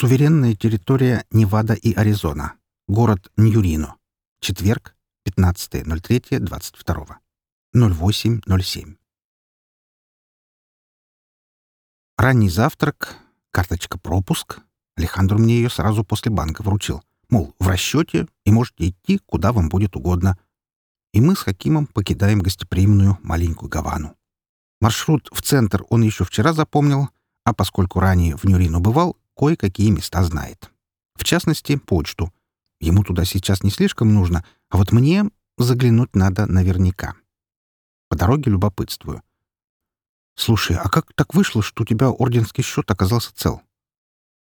Суверенная территория Невада и Аризона. Город Ньюрино. Четверг, 15.03.22. 08.07. Ранний завтрак, карточка пропуск. Алехандро мне ее сразу после банка вручил. Мол, в расчете и можете идти, куда вам будет угодно. И мы с Хакимом покидаем гостеприимную маленькую Гавану. Маршрут в центр он еще вчера запомнил, а поскольку ранее в Нюрину бывал, кое-какие места знает. В частности, почту. Ему туда сейчас не слишком нужно, а вот мне заглянуть надо наверняка. По дороге любопытствую. «Слушай, а как так вышло, что у тебя орденский счет оказался цел?»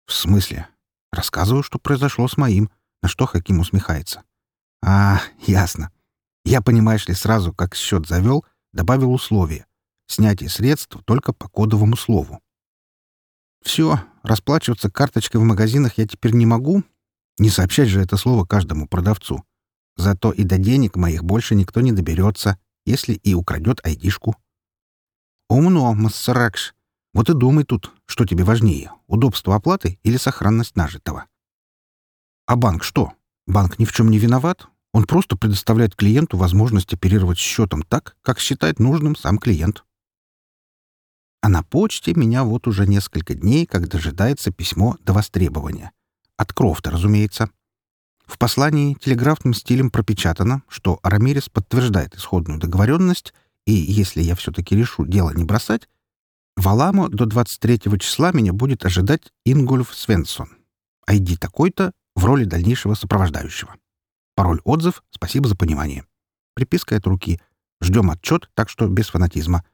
«В смысле?» Рассказываю, что произошло с моим, на что Хаким усмехается. «А, ясно. Я, понимаешь ли, сразу, как счет завел, добавил условие. Снятие средств только по кодовому слову. Все, расплачиваться карточкой в магазинах я теперь не могу. Не сообщать же это слово каждому продавцу. Зато и до денег моих больше никто не доберется, если и украдет айдишку. Умно, Массаракш. Вот и думай тут, что тебе важнее — удобство оплаты или сохранность нажитого. А банк что? Банк ни в чем не виноват. Он просто предоставляет клиенту возможность оперировать счетом так, как считает нужным сам клиент. А на почте меня вот уже несколько дней, как дожидается письмо до востребования. От Крофта, разумеется. В послании телеграфным стилем пропечатано, что Рамирес подтверждает исходную договоренность, и если я все-таки решу дело не бросать, в Аламо до 23 числа меня будет ожидать Ингольф Свенсон. ID такой-то в роли дальнейшего сопровождающего. Пароль отзыв «Спасибо за понимание». Приписка от руки. Ждем отчет, так что без фанатизма.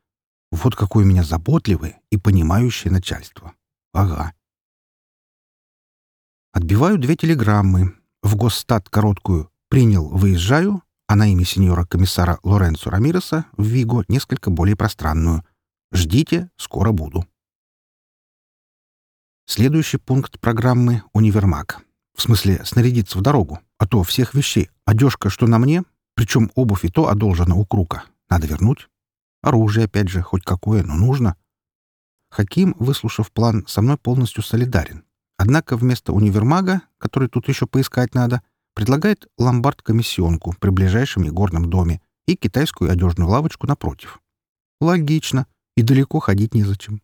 Вот какое у меня заботливое и понимающее начальство. Ага. Отбиваю две телеграммы. В Госстат короткую «Принял, выезжаю», а на имя сеньора-комиссара Лоренцо Рамиреса в Виго несколько более пространную. «Ждите, скоро буду». Следующий пункт программы — универмаг. В смысле, снарядиться в дорогу. А то всех вещей. Одежка, что на мне, причем обувь и то одолжена у Крука. Надо вернуть. Оружие, опять же, хоть какое, но нужно. Хаким, выслушав план, со мной полностью солидарен. Однако вместо универмага, который тут еще поискать надо, предлагает ломбард-комиссионку при ближайшем игорном доме и китайскую одежную лавочку напротив. Логично, и далеко ходить незачем.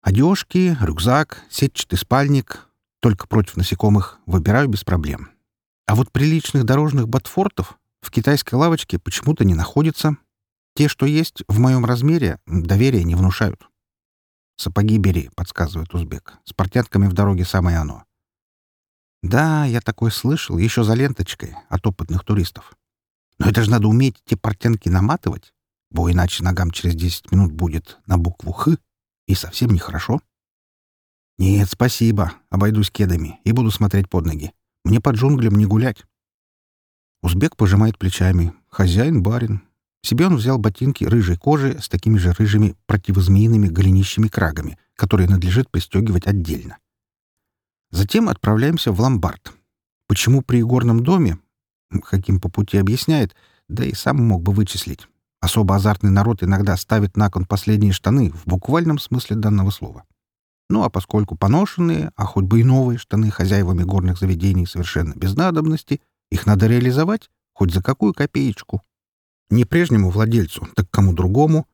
Одежки, рюкзак, сетчатый спальник, только против насекомых, выбираю без проблем. А вот приличных дорожных ботфортов в китайской лавочке почему-то не находится. Те, что есть, в моем размере, доверия не внушают. «Сапоги бери», — подсказывает узбек. «С портянками в дороге самое оно». Да, я такое слышал, еще за ленточкой, от опытных туристов. Но это же надо уметь те портянки наматывать, бо иначе ногам через десять минут будет на букву «Х», и совсем нехорошо. Нет, спасибо, обойдусь кедами и буду смотреть под ноги. Мне под джунглям не гулять. Узбек пожимает плечами. Хозяин, барин. Себе он взял ботинки рыжей кожи с такими же рыжими противозмеиными голенищими крагами, которые надлежит пристегивать отдельно. Затем отправляемся в ломбард. Почему при игорном доме? Хаким по пути объясняет, да и сам мог бы вычислить. Особо азартный народ иногда ставит на кон последние штаны в буквальном смысле данного слова. Ну а поскольку поношенные, а хоть бы и новые штаны хозяевами горных заведений совершенно без надобности — их надо реализовать хоть за какую копеечку. Не прежнему владельцу, так кому другому.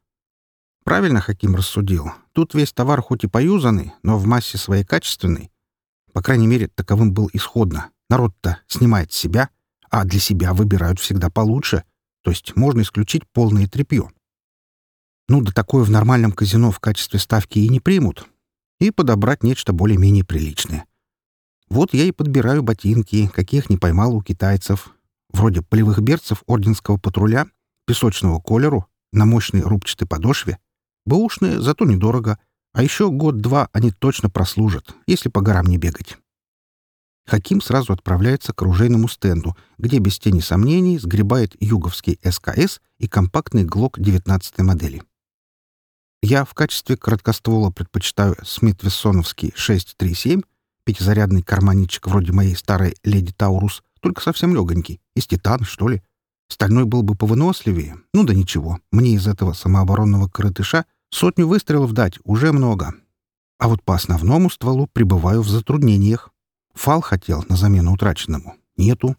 Правильно Хаким рассудил. Тут весь товар хоть и поюзанный, но в массе своей качественный. По крайней мере, таковым был исходно. Народ-то снимает себя, а для себя выбирают всегда получше. То есть можно исключить полное тряпье. Ну да такое в нормальном казино в качестве ставки и не примут. И подобрать нечто более-менее приличное. Вот я и подбираю ботинки, каких не поймал у китайцев. Вроде полевых берцев орденского патруля, песочного колеру, на мощной рубчатой подошве. Бэушные, зато недорого. А еще год-два они точно прослужат, если по горам не бегать. Хаким сразу отправляется к оружейному стенду, где без тени сомнений сгребает юговский СКС и компактный ГЛОК 19 модели. Я в качестве короткоствола предпочитаю Смит-Вессоновский 637 Пятизарядный карманничек вроде моей старой леди Таурус, только совсем легонький, из титана, что ли. Стальной был бы повыносливее. Ну да ничего, мне из этого самооборонного коротыша сотню выстрелов дать уже много. А вот по основному стволу пребываю в затруднениях. Фал хотел на замену утраченному. Нету.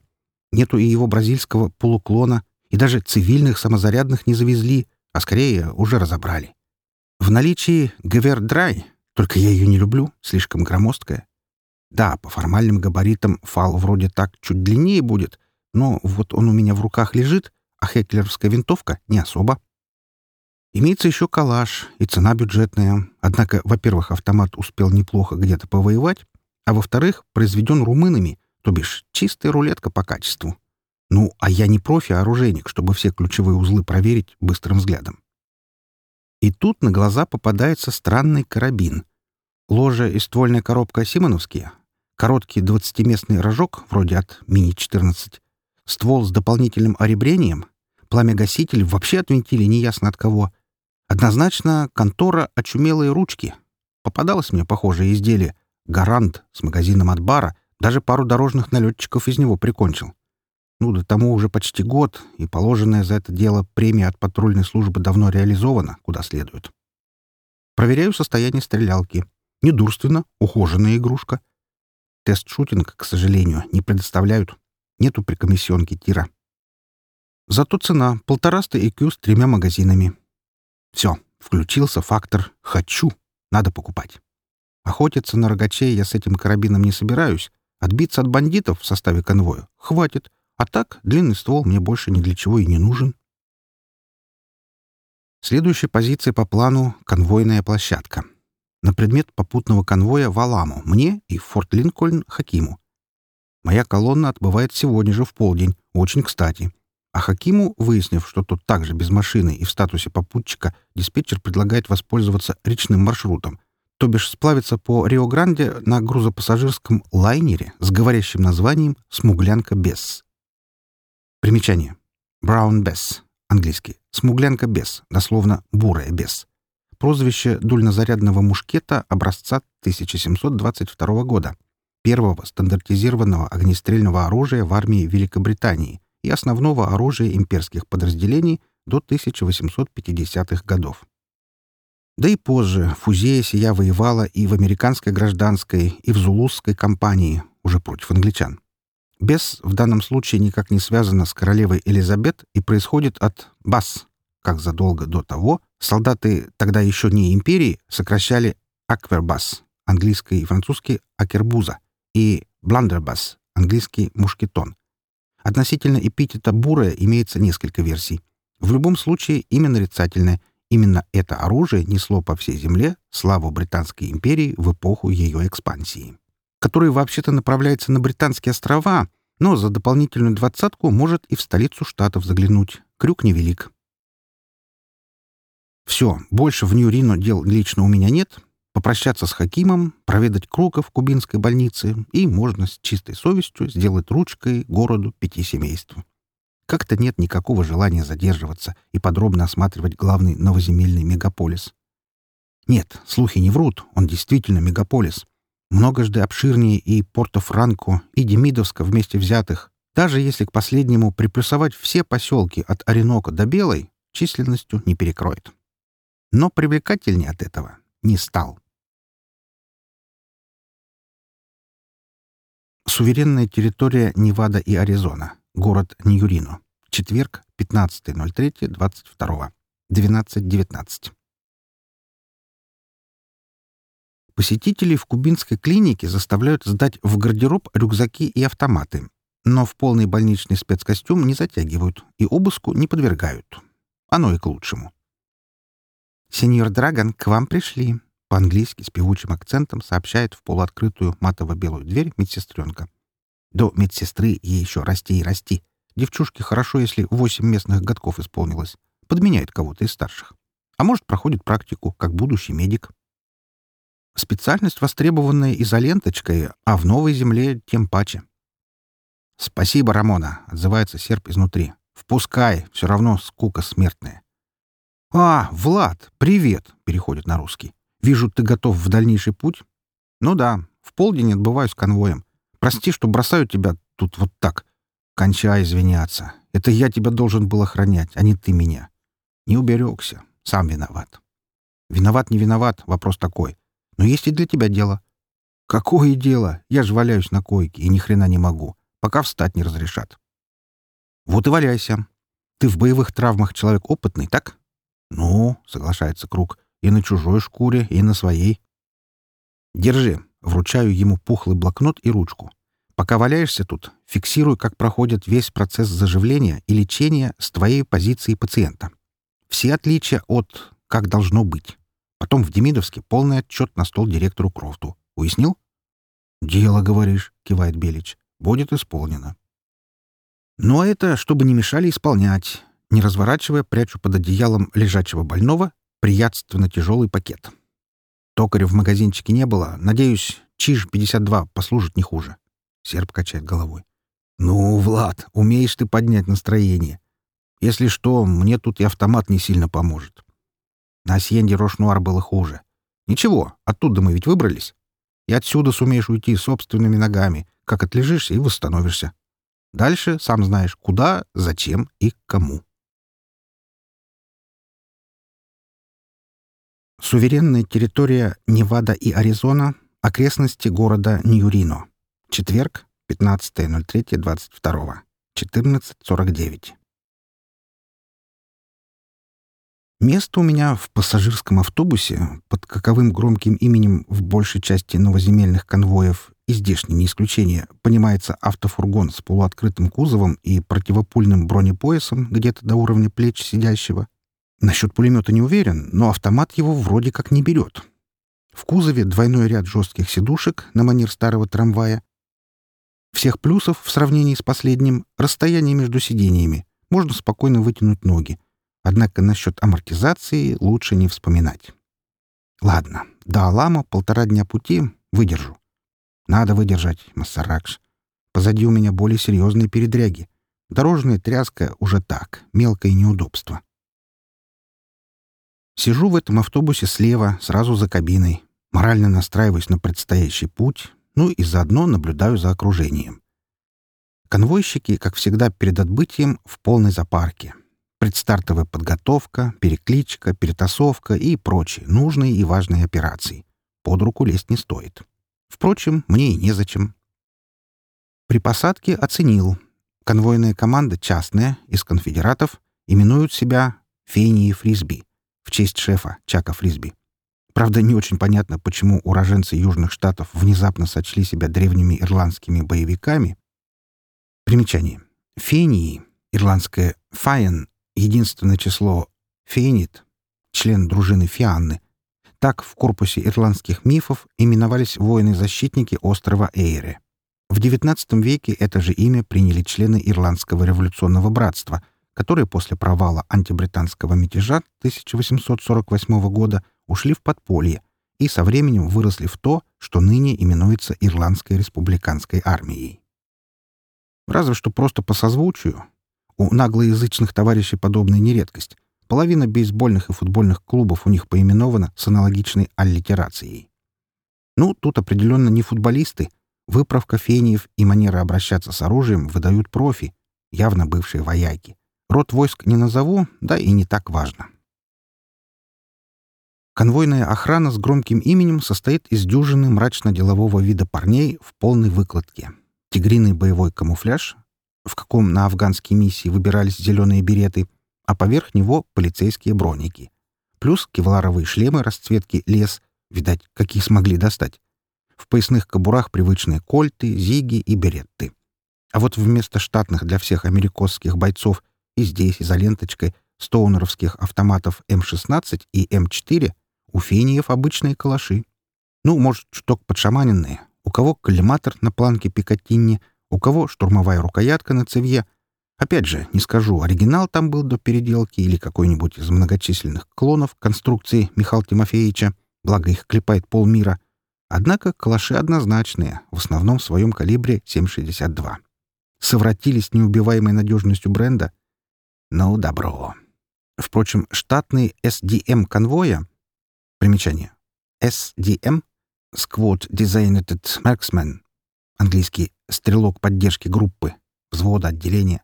Нету и его бразильского полуклона, и даже цивильных самозарядных не завезли, а скорее уже разобрали. В наличии Гевердрай, только я ее не люблю, слишком громоздкая. Да, по формальным габаритам фал вроде так чуть длиннее будет, но вот он у меня в руках лежит, а хеклеровская винтовка не особо. Имеется еще калаш, и цена бюджетная. Однако, во-первых, автомат успел неплохо где-то повоевать, а во-вторых, произведен румынами, то бишь чистая рулетка по качеству. Ну, а я не профи-оружейник, чтобы все ключевые узлы проверить быстрым взглядом. И тут на глаза попадается странный карабин. Ложа и ствольная коробка Симоновские, короткий 20-местный рожок, вроде от Мини-14, ствол с дополнительным оребрением, пламя-гаситель вообще отвинтили неясно от кого. Однозначно контора «Очумелые ручки». Попадалось мне похожее изделие. «Гарант» с магазином от бара. Даже пару дорожных налетчиков из него прикончил. Ну, до тому уже почти год, и положенная за это дело премия от патрульной службы давно реализована, куда следует. Проверяю состояние стрелялки. Недурственно, ухоженная игрушка. Тест-шутинг, к сожалению, не предоставляют. Нету при комиссионке тира. Зато цена — полтораста IQ с тремя магазинами. Все, включился фактор «хочу». Надо покупать. Охотиться на рогачей я с этим карабином не собираюсь. Отбиться от бандитов в составе конвоя хватит. А так, длинный ствол мне больше ни для чего и не нужен. Следующая позиция по плану — конвойная площадка. На предмет попутного конвоя в Аламу, мне и в Форт Линкольн Хакиму. Моя колонна отбывает сегодня же в полдень, очень кстати. А Хакиму, выяснив, что тот также без машины и в статусе попутчика, диспетчер предлагает воспользоваться речным маршрутом, то бишь сплавиться по Рио-Гранде на грузопассажирском лайнере с говорящим названием «Смуглянка Бесс». Примечание. Brown Bess. Английский. Смуглянка Бесс. Дословно «бурая Бесс». Прозвище дульнозарядного мушкета образца 1722 года. Первого стандартизированного огнестрельного оружия в армии Великобритании и основного оружия имперских подразделений до 1850-х годов. Да и позже Фузея сия воевала и в американской гражданской, и в зулусской кампании, уже против англичан. Бес в данном случае никак не связана с королевой Элизабет и происходит от «бас», как задолго до того солдаты тогда еще не империи сокращали «аквербас», английский и французский «акербуза», и «бландербас», английский «мушкетон». Относительно эпитета «бурая» имеется несколько версий. В любом случае имя нарицательное. Именно это оружие несло по всей земле славу Британской империи в эпоху ее экспансии который вообще-то направляется на Британские острова, но за дополнительную двадцатку может и в столицу штатов заглянуть. Крюк невелик. Все, больше в Нью-Рино дел лично у меня нет. Попрощаться с Хакимом, проведать Крука в кубинской больнице, и можно с чистой совестью сделать ручкой городу пяти семейств. Как-то нет никакого желания задерживаться и подробно осматривать главный новоземельный мегаполис. Нет, слухи не врут, он действительно мегаполис многожды обширнее и Порто-Франко, и Демидовска вместе взятых, даже если к последнему приплюсовать все поселки от Оренока до Белой, численностью не перекроет. Но привлекательнее от этого не стал. Суверенная территория Невада и Аризона. Город Ньюрино. Четверг, 15.03.22. 12.19. Посетителей в кубинской клинике заставляют сдать в гардероб рюкзаки и автоматы, но в полный больничный спецкостюм не затягивают и обыску не подвергают. Оно и к лучшему. «Сеньор Драгон, к вам пришли», — по-английски с певучим акцентом сообщает в полуоткрытую матово-белую дверь медсестренка. До медсестры ей еще расти и расти. Девчушке хорошо, если восемь местных годков исполнилось. Подменяет кого-то из старших. А может, проходит практику, как будущий медик. Специальность, востребованная изоленточкой, а в новой земле тем паче. «Спасибо, Рамона», — отзывается серп изнутри. «Впускай, все равно скука смертная». «А, Влад, привет!» — переходит на русский. «Вижу, ты готов в дальнейший путь?» «Ну да, в полдень отбываю с конвоем. Прости, что бросаю тебя тут вот так. Кончай извиняться. Это я тебя должен был охранять, а не ты меня. Не уберегся. Сам виноват». «Виноват, не виноват. Вопрос такой. Но есть и для тебя дело». «Какое дело? Я же валяюсь на койке и ни хрена не могу, пока встать не разрешат». «Вот и валяйся. Ты в боевых травмах человек опытный, так?» «Ну», — соглашается Круг, — «и на чужой шкуре, и на своей». «Держи». Вручаю ему пухлый блокнот и ручку. Пока валяешься тут, фиксируй, как проходит весь процесс заживления и лечения с твоей позиции пациента. Все отличия от «как должно быть». Потом в Демидовске полный отчет на стол директору Крофту. Уяснил? «Дело, говоришь», — кивает Белич. «Будет исполнено». Ну а это, чтобы не мешали исполнять. Не разворачивая, прячу под одеялом лежачего больного приятственно тяжелый пакет. Токаря в магазинчике не было. Надеюсь, Чиж-52 послужит не хуже. Серб качает головой. «Ну, Влад, умеешь ты поднять настроение. Если что, мне тут и автомат не сильно поможет. На Асьенде Рошнуар было хуже. Ничего, оттуда мы ведь выбрались. И отсюда сумеешь уйти собственными ногами, как отлежишься и восстановишься. Дальше сам знаешь, куда, зачем и кому. Суверенная территория Невада и Аризона, окрестности города Ньюрино. Четверг, 15.03.22. 14.49. Место у меня в пассажирском автобусе под каковым громким именем в большей части новоземельных конвоев и здешний не исключение, понимается автофургон с полуоткрытым кузовом и противопульным бронепоясом где-то до уровня плеч сидящего. Насчет пулемета не уверен, но автомат его вроде как не берет. В кузове двойной ряд жестких сидушек на манер старого трамвая. Всех плюсов в сравнении с последним — расстояние между сидениями. Можно спокойно вытянуть ноги — Однако насчет амортизации лучше не вспоминать. Ладно, до Алама полтора дня пути выдержу. Надо выдержать, Массаракш. Позади у меня более серьезные передряги. Дорожная тряска уже так, мелкое неудобство. Сижу в этом автобусе слева, сразу за кабиной. Морально настраиваюсь на предстоящий путь, ну и заодно наблюдаю за окружением. Конвойщики, как всегда перед отбытием, в полной запарке предстартовая подготовка, перекличка, перетасовка и прочие нужные и важные операции. Под руку лезть не стоит. Впрочем, мне и незачем. При посадке оценил. Конвойная команда частная, из конфедератов, именуют себя Фении Фрисби в честь шефа Чака Фрисби. Правда, не очень понятно, почему уроженцы Южных Штатов внезапно сочли себя древними ирландскими боевиками. Примечание. Фении, ирландское «фаен» единственное число «фейнит», член дружины Фианны. Так в корпусе ирландских мифов именовались воины-защитники острова Эйре. В XIX веке это же имя приняли члены Ирландского революционного братства, которые после провала антибританского мятежа 1848 года ушли в подполье и со временем выросли в то, что ныне именуется Ирландской республиканской армией. Разве что просто по созвучию, у наглоязычных товарищей подобная нередкость. Половина бейсбольных и футбольных клубов у них поименована с аналогичной аллитерацией. Ну, тут определенно не футболисты. Выправка фениев и манера обращаться с оружием выдают профи, явно бывшие вояки. Род войск не назову, да и не так важно. Конвойная охрана с громким именем состоит из дюжины мрачно-делового вида парней в полной выкладке. Тигриный боевой камуфляж, в каком на афганские миссии выбирались зеленые береты, а поверх него полицейские броники. Плюс кевларовые шлемы расцветки лес, видать, какие смогли достать. В поясных кобурах привычные кольты, зиги и беретты. А вот вместо штатных для всех америкосских бойцов и здесь изоленточкой стоунеровских автоматов М-16 и М-4 у фениев обычные калаши. Ну, может, чуток подшаманенные. У кого коллиматор на планке Пикатинни, у кого штурмовая рукоятка на цевье. Опять же, не скажу, оригинал там был до переделки или какой-нибудь из многочисленных клонов конструкции Михаила Тимофеевича, благо их клепает полмира. Однако калаши однозначные, в основном в своем калибре 7,62. Совратились неубиваемой надежностью бренда? Ну, добро. Впрочем, штатный SDM конвоя... Примечание. SDM — Squad Designated Marksman английский «стрелок поддержки группы», взвода отделения.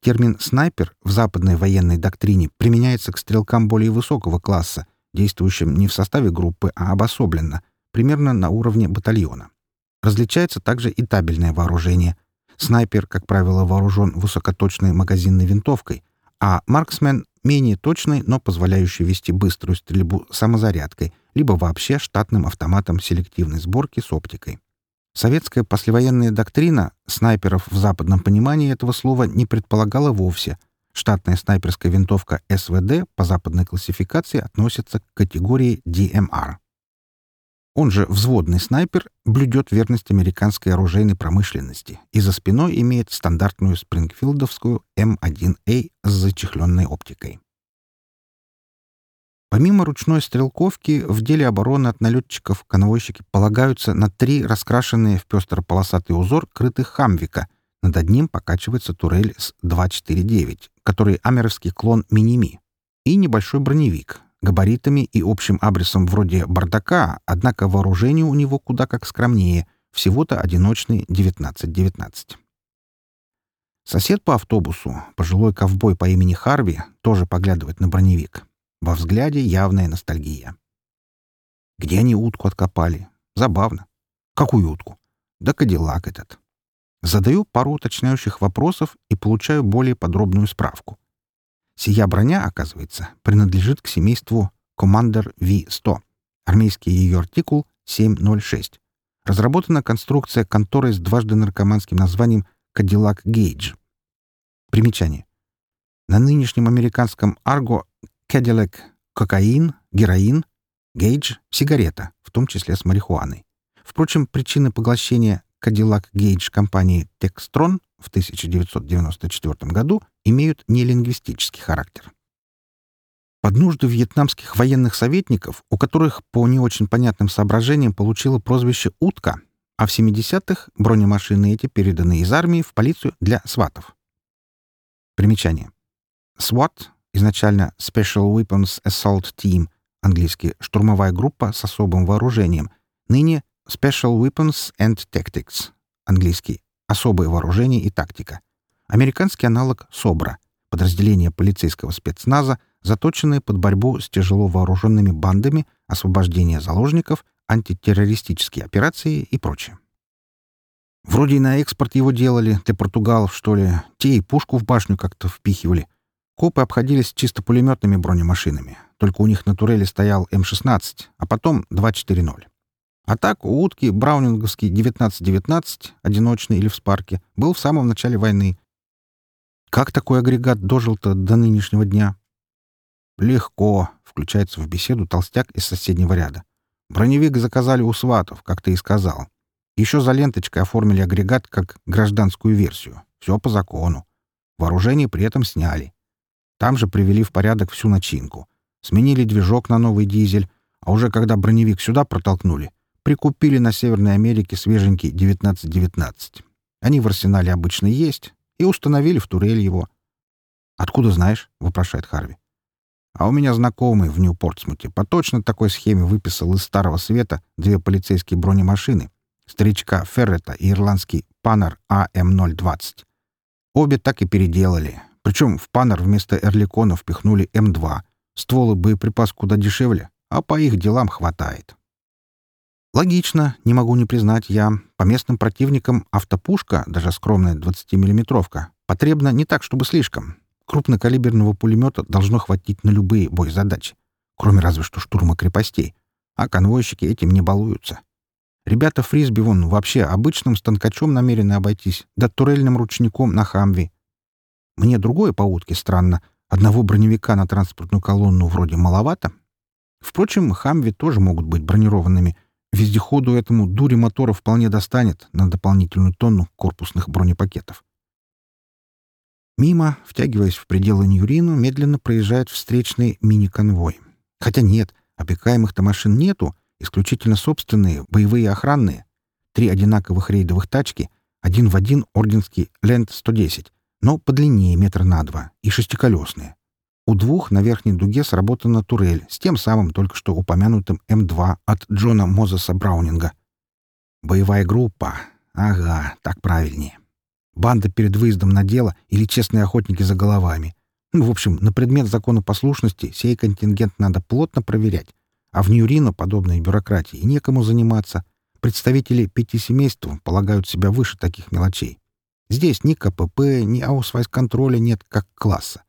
Термин «снайпер» в западной военной доктрине применяется к стрелкам более высокого класса, действующим не в составе группы, а обособленно, примерно на уровне батальона. Различается также и табельное вооружение. Снайпер, как правило, вооружен высокоточной магазинной винтовкой, а марксмен — менее точной, но позволяющий вести быструю стрельбу самозарядкой, либо вообще штатным автоматом селективной сборки с оптикой. Советская послевоенная доктрина снайперов в западном понимании этого слова не предполагала вовсе. Штатная снайперская винтовка СВД по западной классификации относится к категории DMR. Он же взводный снайпер блюдет верность американской оружейной промышленности и за спиной имеет стандартную спрингфилдовскую М1А с зачехленной оптикой. Помимо ручной стрелковки, в деле обороны от налетчиков конвойщики полагаются на три раскрашенные в пестро-полосатый узор крытых хамвика. Над одним покачивается турель с 249, который амеровский клон Миними, и небольшой броневик, габаритами и общим абрисом вроде бардака, однако вооружение у него куда как скромнее, всего-то одиночный 19-19. Сосед по автобусу, пожилой ковбой по имени Харви, тоже поглядывает на броневик. Во взгляде явная ностальгия. Где они утку откопали? Забавно. Какую утку? Да кадиллак этот. Задаю пару уточняющих вопросов и получаю более подробную справку. Сия броня, оказывается, принадлежит к семейству Commander V-100. Армейский ее артикул 706. Разработана конструкция конторы с дважды наркоманским названием Cadillac Gage. Примечание. На нынешнем американском арго Cadillac — кокаин, героин, Гейдж — сигарета, в том числе с марихуаной. Впрочем, причины поглощения Cadillac Gage компании Textron в 1994 году имеют нелингвистический характер. Под нужды вьетнамских военных советников, у которых по не очень понятным соображениям получило прозвище «утка», а в 70-х бронемашины эти переданы из армии в полицию для сватов. Примечание. SWAT изначально Special Weapons Assault Team, английский «штурмовая группа с особым вооружением», ныне Special Weapons and Tactics, английский «особое вооружение и тактика». Американский аналог СОБРа, подразделение полицейского спецназа, заточенное под борьбу с тяжело вооруженными бандами, освобождение заложников, антитеррористические операции и прочее. Вроде и на экспорт его делали, для португалов, что ли. Те и пушку в башню как-то впихивали. Копы обходились чисто пулеметными бронемашинами, только у них на турели стоял М-16, а потом 240. А так у утки браунинговский 1919, одиночный или в спарке, был в самом начале войны. Как такой агрегат дожил-то до нынешнего дня? Легко, включается в беседу толстяк из соседнего ряда. Броневик заказали у сватов, как ты и сказал. Еще за ленточкой оформили агрегат как гражданскую версию. Все по закону. Вооружение при этом сняли. Там же привели в порядок всю начинку. Сменили движок на новый дизель, а уже когда броневик сюда протолкнули, прикупили на Северной Америке свеженький 1919. Они в арсенале обычно есть, и установили в турель его. «Откуда знаешь?» — вопрошает Харви. «А у меня знакомый в Нью-Портсмуте по точно такой схеме выписал из Старого Света две полицейские бронемашины, старичка Феррета и ирландский Панер АМ-020. Обе так и переделали, причем в панер вместо Эрликона впихнули М2. Стволы боеприпас куда дешевле, а по их делам хватает. Логично, не могу не признать я. По местным противникам автопушка, даже скромная 20-миллиметровка, потребна не так, чтобы слишком. Крупнокалиберного пулемета должно хватить на любые боезадачи, кроме разве что штурма крепостей. А конвойщики этим не балуются. Ребята фрисби вон вообще обычным станкачом намерены обойтись, да турельным ручником на хамви. Мне другое по утке странно. Одного броневика на транспортную колонну вроде маловато. Впрочем, «Хамви» тоже могут быть бронированными. Вездеходу этому дури мотора вполне достанет на дополнительную тонну корпусных бронепакетов. Мимо, втягиваясь в пределы Ньюрину, медленно проезжает встречный мини-конвой. Хотя нет, опекаемых-то машин нету, исключительно собственные, боевые охранные. Три одинаковых рейдовых тачки, один в один орденский Ленд-110, но подлиннее метр на два и шестиколесные. У двух на верхней дуге сработана турель с тем самым только что упомянутым М2 от Джона Мозеса Браунинга. Боевая группа. Ага, так правильнее. Банда перед выездом на дело или честные охотники за головами. Ну, в общем, на предмет законопослушности сей контингент надо плотно проверять, А в Ньюрино подобной бюрократии некому заниматься. Представители пяти семейств полагают себя выше таких мелочей. Здесь ни КПП, ни аусвайс-контроля нет как класса.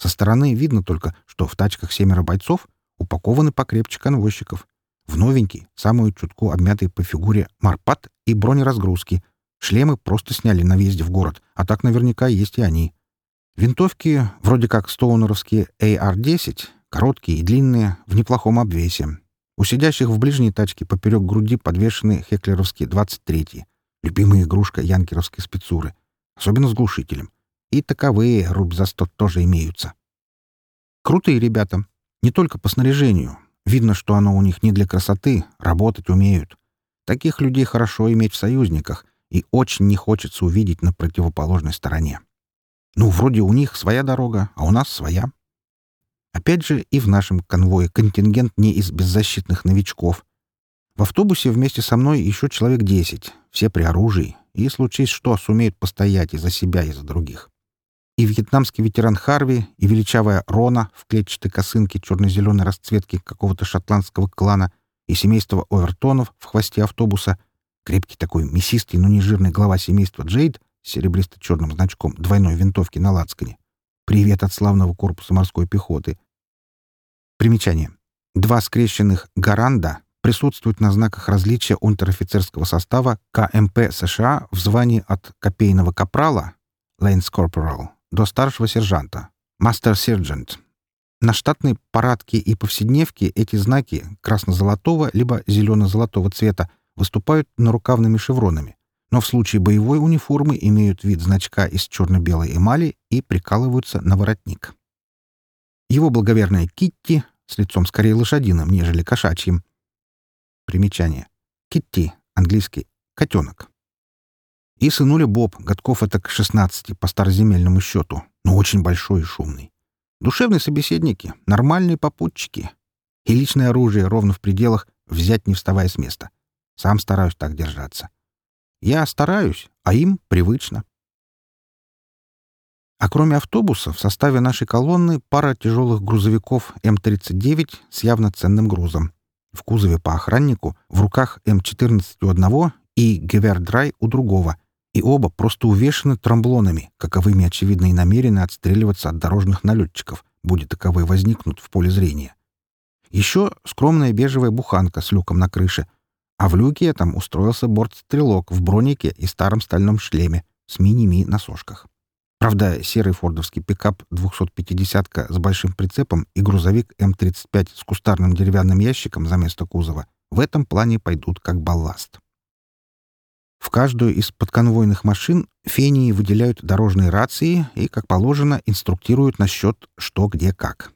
Со стороны видно только, что в тачках семеро бойцов упакованы покрепче конвойщиков. В новенький, самую чутку обмятый по фигуре марпат и бронеразгрузки. Шлемы просто сняли на въезде в город, а так наверняка есть и они. Винтовки, вроде как стоунеровские AR-10, короткие и длинные, в неплохом обвесе. У сидящих в ближней тачке поперек груди подвешены хеклеровские 23-й, любимая игрушка янкеровской спецуры, особенно с глушителем. И таковые рубь за сто тоже имеются. Крутые ребята. Не только по снаряжению. Видно, что оно у них не для красоты, работать умеют. Таких людей хорошо иметь в союзниках, и очень не хочется увидеть на противоположной стороне. Ну, вроде у них своя дорога, а у нас своя. Опять же, и в нашем конвое контингент не из беззащитных новичков. В автобусе вместе со мной еще человек десять, все при оружии, и, случись что, сумеют постоять и за себя, и за других. И вьетнамский ветеран Харви, и величавая Рона в клетчатой косынке черно-зеленой расцветки какого-то шотландского клана, и семейство Овертонов в хвосте автобуса, крепкий такой мясистый, но не жирный глава семейства Джейд с серебристо-черным значком двойной винтовки на лацкане. Привет от славного корпуса морской пехоты. Примечание. Два скрещенных «Гаранда» присутствуют на знаках различия унтер-офицерского состава КМП США в звании от копейного капрала Lance Corporal до старшего сержанта Sergeant. На штатной парадке и повседневке эти знаки красно-золотого либо зелено-золотого цвета выступают нарукавными шевронами но в случае боевой униформы имеют вид значка из черно-белой эмали и прикалываются на воротник. Его благоверная Китти с лицом скорее лошадиным, нежели кошачьим. Примечание. Китти, английский, котенок. И сынуля Боб, годков это к 16 по староземельному счету, но очень большой и шумный. Душевные собеседники, нормальные попутчики. И личное оружие ровно в пределах взять не вставая с места. Сам стараюсь так держаться. Я стараюсь, а им привычно. А кроме автобуса, в составе нашей колонны пара тяжелых грузовиков М-39 с явно ценным грузом. В кузове по охраннику, в руках М-14 у одного и Гевердрай у другого. И оба просто увешаны трамблонами, каковыми, очевидно, и намерены отстреливаться от дорожных налетчиков, будет таковые возникнут в поле зрения. Еще скромная бежевая буханка с люком на крыше — а в люке там устроился бортстрелок в бронике и старом стальном шлеме с мини-ми на сошках. Правда, серый фордовский пикап 250-ка с большим прицепом и грузовик М-35 с кустарным деревянным ящиком за место кузова в этом плане пойдут как балласт. В каждую из подконвойных машин фении выделяют дорожные рации и, как положено, инструктируют насчет что, где, как.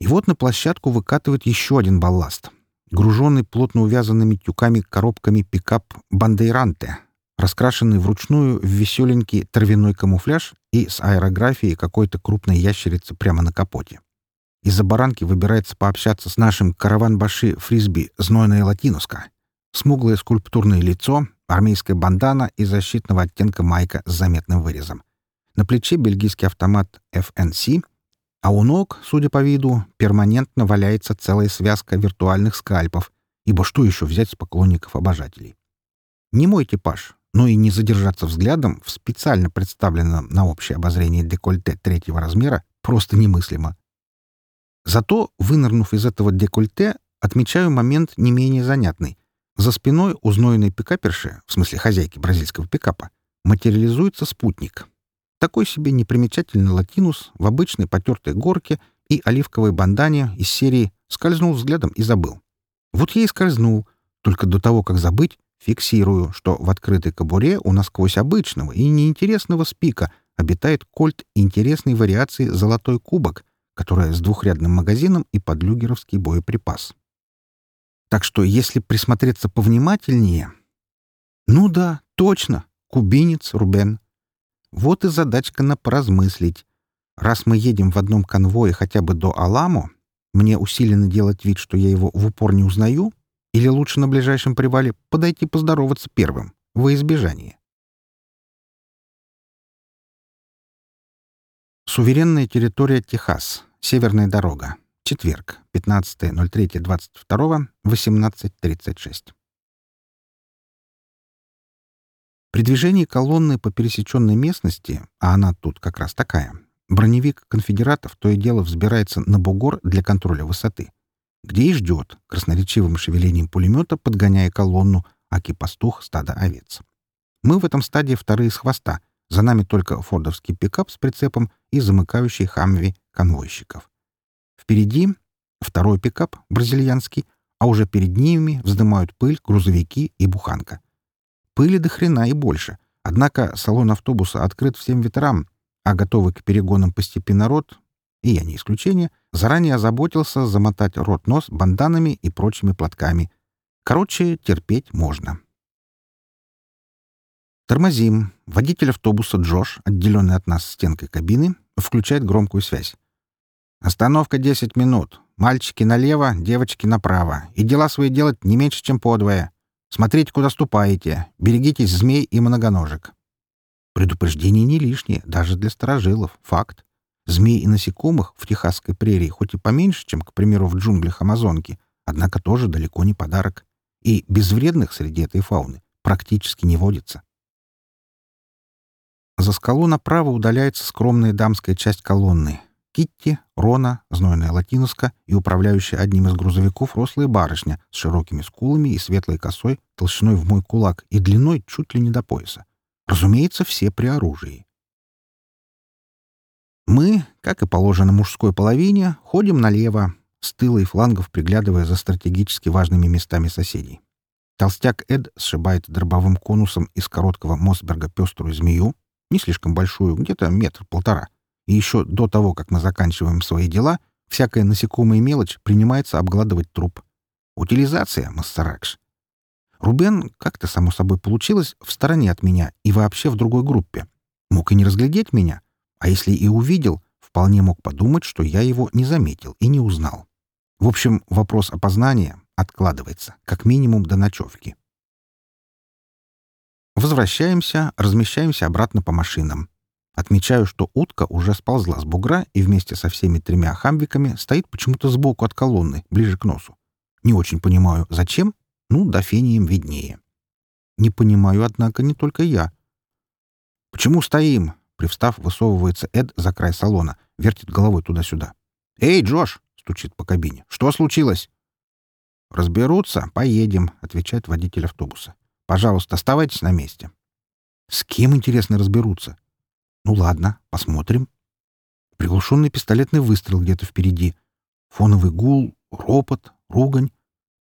И вот на площадку выкатывает еще один балласт — груженный плотно увязанными тюками коробками пикап «Бандейранте», раскрашенный вручную в веселенький травяной камуфляж и с аэрографией какой-то крупной ящерицы прямо на капоте. Из-за баранки выбирается пообщаться с нашим караван-баши фрисби «Знойная латинуска». Смуглое скульптурное лицо, армейская бандана и защитного оттенка майка с заметным вырезом. На плече бельгийский автомат FNC, а у ног, судя по виду, перманентно валяется целая связка виртуальных скальпов, ибо что еще взять с поклонников-обожателей? Не мой типаж, но и не задержаться взглядом в специально представленном на общее обозрение декольте третьего размера просто немыслимо. Зато, вынырнув из этого декольте, отмечаю момент не менее занятный. За спиной у пикаперши, в смысле хозяйки бразильского пикапа, материализуется спутник, такой себе непримечательный латинус в обычной потертой горке и оливковой бандане из серии скользнул взглядом и забыл. Вот я и скользнул, только до того, как забыть, фиксирую, что в открытой кобуре у нас сквозь обычного и неинтересного спика обитает кольт интересной вариации «Золотой кубок», которая с двухрядным магазином и подлюгеровский боеприпас. Так что, если присмотреться повнимательнее... Ну да, точно, кубинец Рубен. Вот и задачка на поразмыслить. Раз мы едем в одном конвое хотя бы до Аламо, мне усиленно делать вид, что я его в упор не узнаю, или лучше на ближайшем привале подойти поздороваться первым, во избежание. Суверенная территория Техас. Северная дорога. Четверг, 15.03.22, 18.36. При движении колонны по пересеченной местности, а она тут как раз такая, броневик конфедератов то и дело взбирается на бугор для контроля высоты, где и ждет, красноречивым шевелением пулемета подгоняя колонну, аки-пастух стада овец. Мы в этом стадии вторые с хвоста, за нами только фордовский пикап с прицепом и замыкающий хамви конвойщиков. Впереди второй пикап, бразильянский, а уже перед ними вздымают пыль грузовики и буханка. Пыли до хрена и больше. Однако салон автобуса открыт всем ветрам, а готовый к перегонам по степи народ, и я не исключение, заранее озаботился замотать рот-нос банданами и прочими платками. Короче, терпеть можно. Тормозим. Водитель автобуса Джош, отделенный от нас стенкой кабины, включает громкую связь. Остановка 10 минут. Мальчики налево, девочки направо. И дела свои делать не меньше, чем подвое. Смотрите, куда ступаете. Берегитесь змей и многоножек. Предупреждение не лишнее, даже для сторожилов. Факт. Змей и насекомых в техасской прерии хоть и поменьше, чем, к примеру, в джунглях Амазонки, однако тоже далеко не подарок. И безвредных среди этой фауны практически не водится. За скалу направо удаляется скромная дамская часть колонны — Китти, Рона, знойная латиноска и управляющая одним из грузовиков рослая барышня с широкими скулами и светлой косой толщиной в мой кулак и длиной чуть ли не до пояса. Разумеется, все при оружии. Мы, как и положено мужской половине, ходим налево, с тыла и флангов приглядывая за стратегически важными местами соседей. Толстяк Эд сшибает дробовым конусом из короткого Мосберга пеструю змею, не слишком большую, где-то метр-полтора — и еще до того, как мы заканчиваем свои дела, всякая насекомая мелочь принимается обгладывать труп. Утилизация, Массаракш. Рубен, как-то само собой получилось, в стороне от меня и вообще в другой группе. Мог и не разглядеть меня, а если и увидел, вполне мог подумать, что я его не заметил и не узнал. В общем, вопрос опознания откладывается, как минимум до ночевки. Возвращаемся, размещаемся обратно по машинам. Отмечаю, что утка уже сползла с бугра и вместе со всеми тремя хамвиками стоит почему-то сбоку от колонны, ближе к носу. Не очень понимаю, зачем? Ну, до фением виднее. Не понимаю, однако, не только я. «Почему стоим?» Привстав, высовывается Эд за край салона, вертит головой туда-сюда. «Эй, Джош!» — стучит по кабине. «Что случилось?» «Разберутся, поедем», — отвечает водитель автобуса. «Пожалуйста, оставайтесь на месте». «С кем, интересно, разберутся?» Ну ладно, посмотрим. Приглушенный пистолетный выстрел где-то впереди. Фоновый гул, ропот, ругань.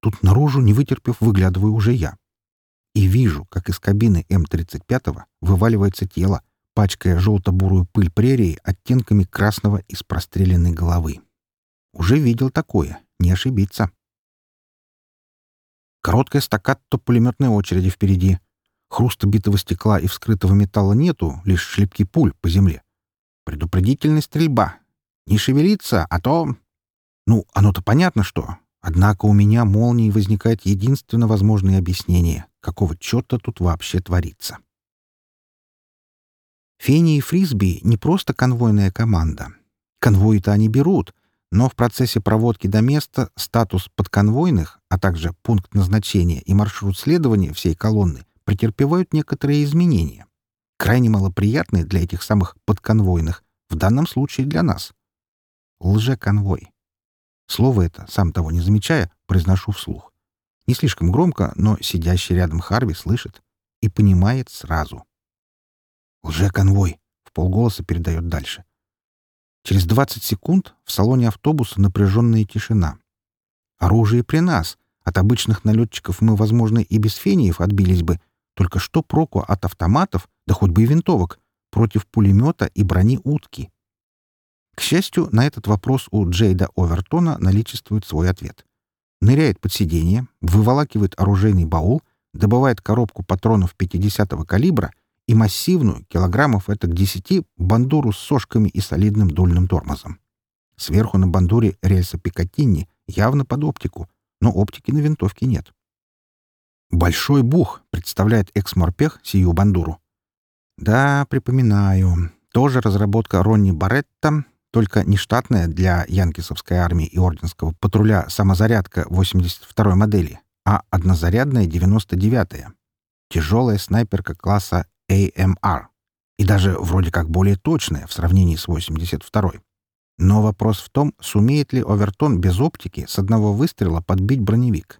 Тут наружу, не вытерпев, выглядываю уже я. И вижу, как из кабины М-35 вываливается тело, пачкая желто-бурую пыль прерии оттенками красного из простреленной головы. Уже видел такое, не ошибиться. Короткая стаккато пулеметной очереди впереди. Хруста битого стекла и вскрытого металла нету, лишь шлепки пуль по земле. Предупредительная стрельба. Не шевелиться, а то... Ну, оно-то понятно что. Однако у меня молнией возникает единственно возможное объяснение, какого черта тут вообще творится. Фени и Фрисби — не просто конвойная команда. Конвои-то они берут, но в процессе проводки до места статус подконвойных, а также пункт назначения и маршрут следования всей колонны претерпевают некоторые изменения, крайне малоприятные для этих самых подконвойных, в данном случае для нас. Лжеконвой. Слово это, сам того не замечая, произношу вслух. Не слишком громко, но сидящий рядом Харви слышит и понимает сразу. «Лжеконвой!» — в полголоса передает дальше. Через 20 секунд в салоне автобуса напряженная тишина. Оружие при нас. От обычных налетчиков мы, возможно, и без фениев отбились бы, только что проку от автоматов, да хоть бы и винтовок, против пулемета и брони утки? К счастью, на этот вопрос у Джейда Овертона наличествует свой ответ. Ныряет под сиденье, выволакивает оружейный баул, добывает коробку патронов 50-го калибра и массивную, килограммов это к 10, бандуру с сошками и солидным дульным тормозом. Сверху на бандуре рельса Пикатинни явно под оптику, но оптики на винтовке нет. Большой бух представляет экс-морпех сию бандуру. Да, припоминаю. Тоже разработка Ронни Баретта, только не штатная для Янкисовской армии и орденского патруля самозарядка 82-й модели, а однозарядная 99-я. Тяжелая снайперка класса AMR. И даже вроде как более точная в сравнении с 82-й. Но вопрос в том, сумеет ли Овертон без оптики с одного выстрела подбить броневик.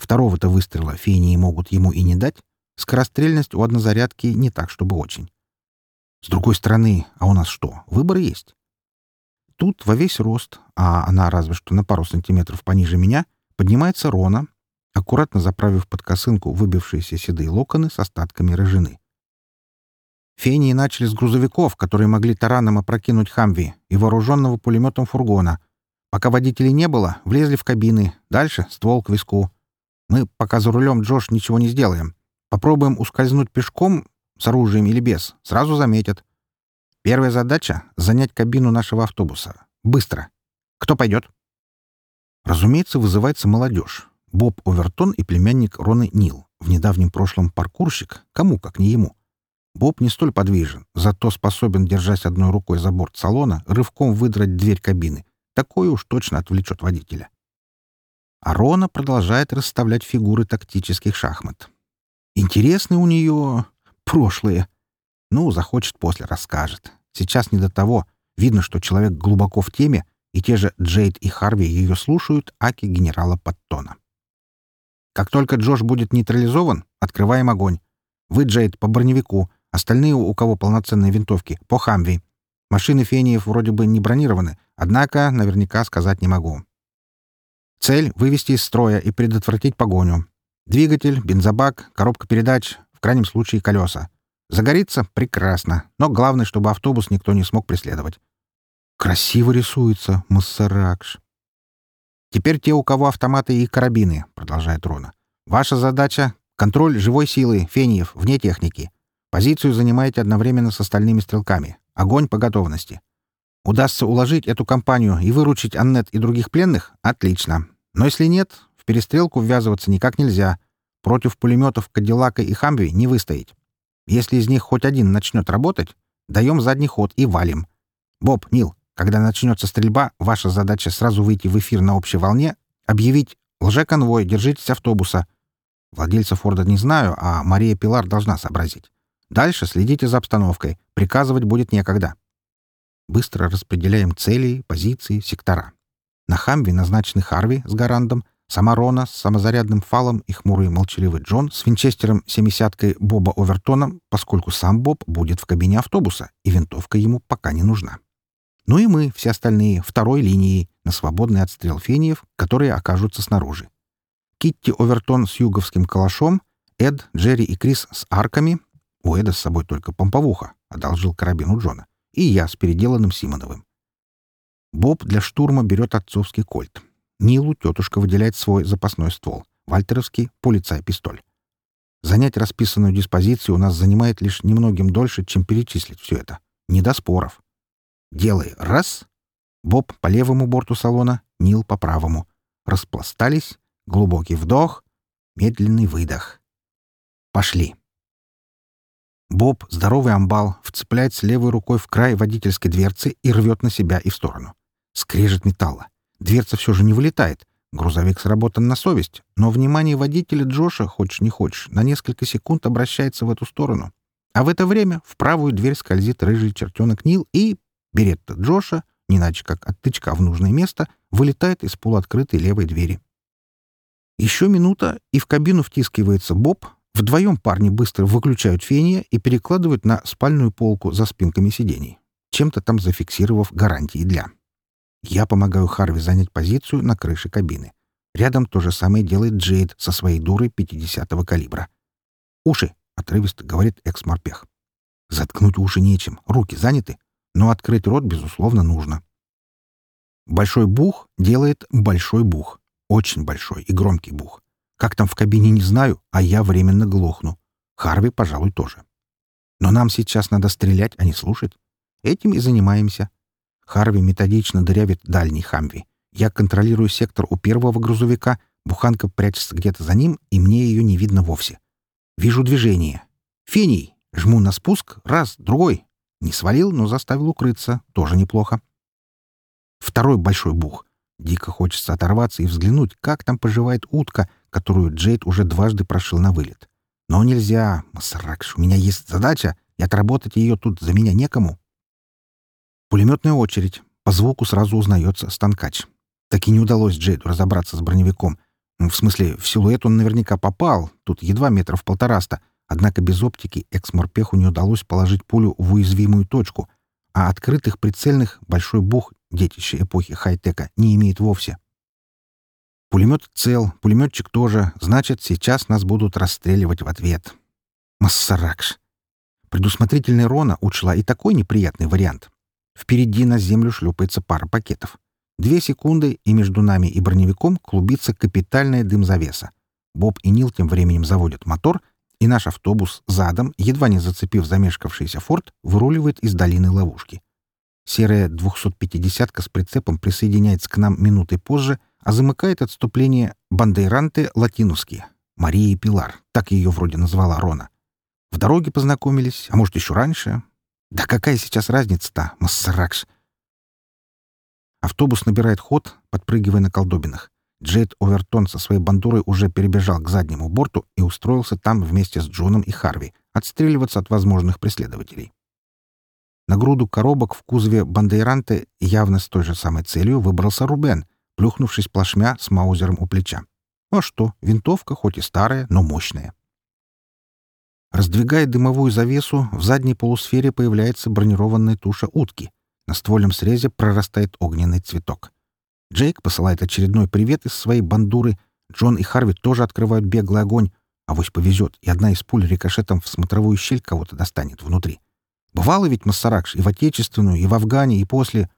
Второго-то выстрела фении могут ему и не дать. Скорострельность у однозарядки не так, чтобы очень. С другой стороны, а у нас что, выбор есть? Тут во весь рост, а она разве что на пару сантиметров пониже меня, поднимается Рона, аккуратно заправив под косынку выбившиеся седые локоны с остатками рыжины. Фении начали с грузовиков, которые могли тараном опрокинуть Хамви, и вооруженного пулеметом фургона. Пока водителей не было, влезли в кабины. Дальше — ствол к виску. Мы, пока за рулем Джош, ничего не сделаем. Попробуем ускользнуть пешком, с оружием или без, сразу заметят. Первая задача — занять кабину нашего автобуса. Быстро. Кто пойдет? Разумеется, вызывается молодежь. Боб Овертон и племянник Роны Нил. В недавнем прошлом паркурщик. Кому, как не ему. Боб не столь подвижен, зато способен, держась одной рукой за борт салона, рывком выдрать дверь кабины. Такое уж точно отвлечет водителя. А Рона продолжает расставлять фигуры тактических шахмат. Интересны у нее прошлые. Ну, захочет, после расскажет. Сейчас не до того. Видно, что человек глубоко в теме, и те же Джейд и Харви ее слушают, аки генерала Паттона. Как только Джош будет нейтрализован, открываем огонь. Вы, Джейд, по броневику, Остальные, у кого полноценные винтовки, по Хамви. Машины фениев вроде бы не бронированы, однако наверняка сказать не могу. Цель — вывести из строя и предотвратить погоню. Двигатель, бензобак, коробка передач, в крайнем случае колеса. Загорится — прекрасно, но главное, чтобы автобус никто не смог преследовать. Красиво рисуется, Массаракш. Теперь те, у кого автоматы и карабины, — продолжает Рона. Ваша задача — контроль живой силы, фениев, вне техники. Позицию занимаете одновременно с остальными стрелками. Огонь по готовности. Удастся уложить эту компанию и выручить Аннет и других пленных? Отлично. Но если нет, в перестрелку ввязываться никак нельзя. Против пулеметов Кадиллака и Хамви не выстоять. Если из них хоть один начнет работать, даем задний ход и валим. Боб, Нил, когда начнется стрельба, ваша задача сразу выйти в эфир на общей волне, объявить «Лже-конвой, держитесь автобуса». Владельца Форда не знаю, а Мария Пилар должна сообразить. Дальше следите за обстановкой. Приказывать будет некогда. Быстро распределяем цели, позиции, сектора. На Хамве назначены Харви с Гарандом, сама Рона с самозарядным фалом и хмурый молчаливый Джон с винчестером семисяткой Боба Овертона, поскольку сам Боб будет в кабине автобуса, и винтовка ему пока не нужна. Ну и мы, все остальные, второй линии, на свободный отстрел фениев, которые окажутся снаружи. Китти Овертон с юговским калашом, Эд, Джерри и Крис с арками, у Эда с собой только помповуха, одолжил карабин у Джона, и я с переделанным Симоновым. Боб для штурма берет отцовский кольт. Нилу тетушка выделяет свой запасной ствол, вальтеровский полицай-пистоль. Занять расписанную диспозицию у нас занимает лишь немногим дольше, чем перечислить все это. Не до споров. Делай раз. Боб по левому борту салона, Нил по правому. Распластались. Глубокий вдох. Медленный выдох. Пошли. Боб, здоровый амбал, вцепляется левой рукой в край водительской дверцы и рвет на себя и в сторону. Скрежет металла. Дверца все же не вылетает. Грузовик сработан на совесть, но внимание водителя Джоша, хочешь не хочешь, на несколько секунд обращается в эту сторону. А в это время в правую дверь скользит рыжий чертенок Нил и... Беретта Джоша, не иначе как от тычка в нужное место, вылетает из полуоткрытой левой двери. Еще минута, и в кабину втискивается Боб, Вдвоем парни быстро выключают фения и перекладывают на спальную полку за спинками сидений, чем-то там зафиксировав гарантии для. Я помогаю Харви занять позицию на крыше кабины. Рядом то же самое делает Джейд со своей дурой 50-го калибра. «Уши!» — отрывисто говорит экс-морпех. Заткнуть уши нечем, руки заняты, но открыть рот, безусловно, нужно. Большой бух делает большой бух. Очень большой и громкий бух. Как там в кабине, не знаю, а я временно глохну. Харви, пожалуй, тоже. Но нам сейчас надо стрелять, а не слушать. Этим и занимаемся. Харви методично дырявит дальний Хамви. Я контролирую сектор у первого грузовика, буханка прячется где-то за ним, и мне ее не видно вовсе. Вижу движение. Фений! Жму на спуск. Раз, другой. Не свалил, но заставил укрыться. Тоже неплохо. Второй большой бух. Дико хочется оторваться и взглянуть, как там поживает утка, которую Джейд уже дважды прошил на вылет. Но нельзя, Масаракш, у меня есть задача, и отработать ее тут за меня некому. Пулеметная очередь. По звуку сразу узнается станкач. Так и не удалось Джейду разобраться с броневиком. В смысле, в силуэт он наверняка попал, тут едва метров полтораста, однако без оптики экс-морпеху не удалось положить пулю в уязвимую точку, а открытых прицельных большой бух, детище эпохи хай-тека, не имеет вовсе. Пулемет цел, пулеметчик тоже, значит, сейчас нас будут расстреливать в ответ. Массаракш. Предусмотрительная Рона учла и такой неприятный вариант. Впереди на землю шлепается пара пакетов. Две секунды, и между нами и броневиком клубится капитальная дым-завеса. Боб и Нил тем временем заводят мотор, и наш автобус задом, едва не зацепив замешкавшийся форт, выруливает из долины ловушки. Серая 250-ка с прицепом присоединяется к нам минутой позже, а замыкает отступление бандейранты латинуски. Мария Пилар, так ее вроде назвала Рона. В дороге познакомились, а может, еще раньше. Да какая сейчас разница-то, Массаракш? Автобус набирает ход, подпрыгивая на колдобинах. Джейд Овертон со своей бандурой уже перебежал к заднему борту и устроился там вместе с Джоном и Харви, отстреливаться от возможных преследователей. На груду коробок в кузове Бандейранте явно с той же самой целью выбрался Рубен, плюхнувшись плашмя с маузером у плеча. А что, винтовка хоть и старая, но мощная. Раздвигая дымовую завесу, в задней полусфере появляется бронированная туша утки. На ствольном срезе прорастает огненный цветок. Джейк посылает очередной привет из своей бандуры. Джон и Харви тоже открывают беглый огонь. А вось повезет, и одна из пуль рикошетом в смотровую щель кого-то достанет внутри. Бывало ведь Массаракш и в Отечественную, и в Афгане, и после.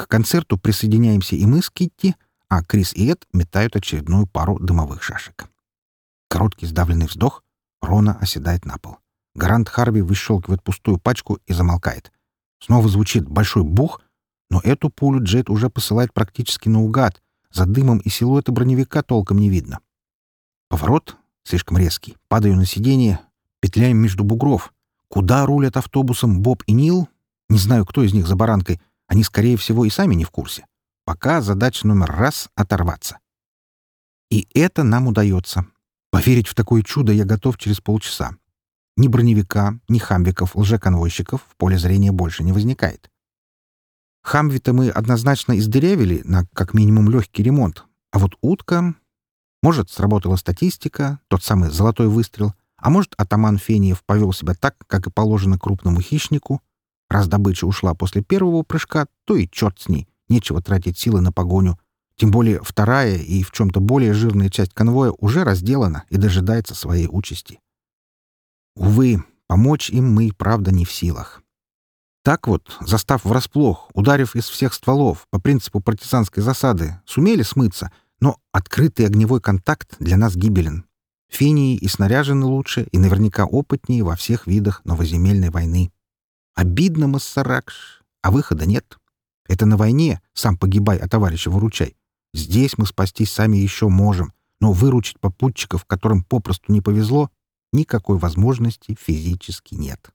К концерту присоединяемся и мы с Китти, а Крис и Эд метают очередную пару дымовых шашек. Короткий сдавленный вздох. Рона оседает на пол. Гарант Харви выщелкивает пустую пачку и замолкает. Снова звучит большой бух, но эту пулю Джет уже посылает практически наугад. За дымом и силуэта броневика толком не видно. Поворот слишком резкий. Падаю на сиденье, петляем между бугров. Куда рулят автобусом Боб и Нил? Не знаю, кто из них за баранкой. Они, скорее всего, и сами не в курсе. Пока задача номер раз — оторваться. И это нам удается. Поверить в такое чудо я готов через полчаса. Ни броневика, ни хамвиков, лжеконвойщиков в поле зрения больше не возникает. Хамви-то мы однозначно издырявили на как минимум легкий ремонт. А вот утка... Может, сработала статистика, тот самый золотой выстрел, а может, атаман Фениев повел себя так, как и положено крупному хищнику. Раз добыча ушла после первого прыжка, то и черт с ней, нечего тратить силы на погоню. Тем более вторая и в чем-то более жирная часть конвоя уже разделана и дожидается своей участи. Увы, помочь им мы, правда, не в силах. Так вот, застав врасплох, ударив из всех стволов по принципу партизанской засады, сумели смыться, но открытый огневой контакт для нас гибелен. Финии и снаряжены лучше, и наверняка опытнее во всех видах новоземельной войны. Обидно, Массаракш, а выхода нет. Это на войне, сам погибай, а товарища выручай. Здесь мы спастись сами еще можем, но выручить попутчиков, которым попросту не повезло, никакой возможности физически нет.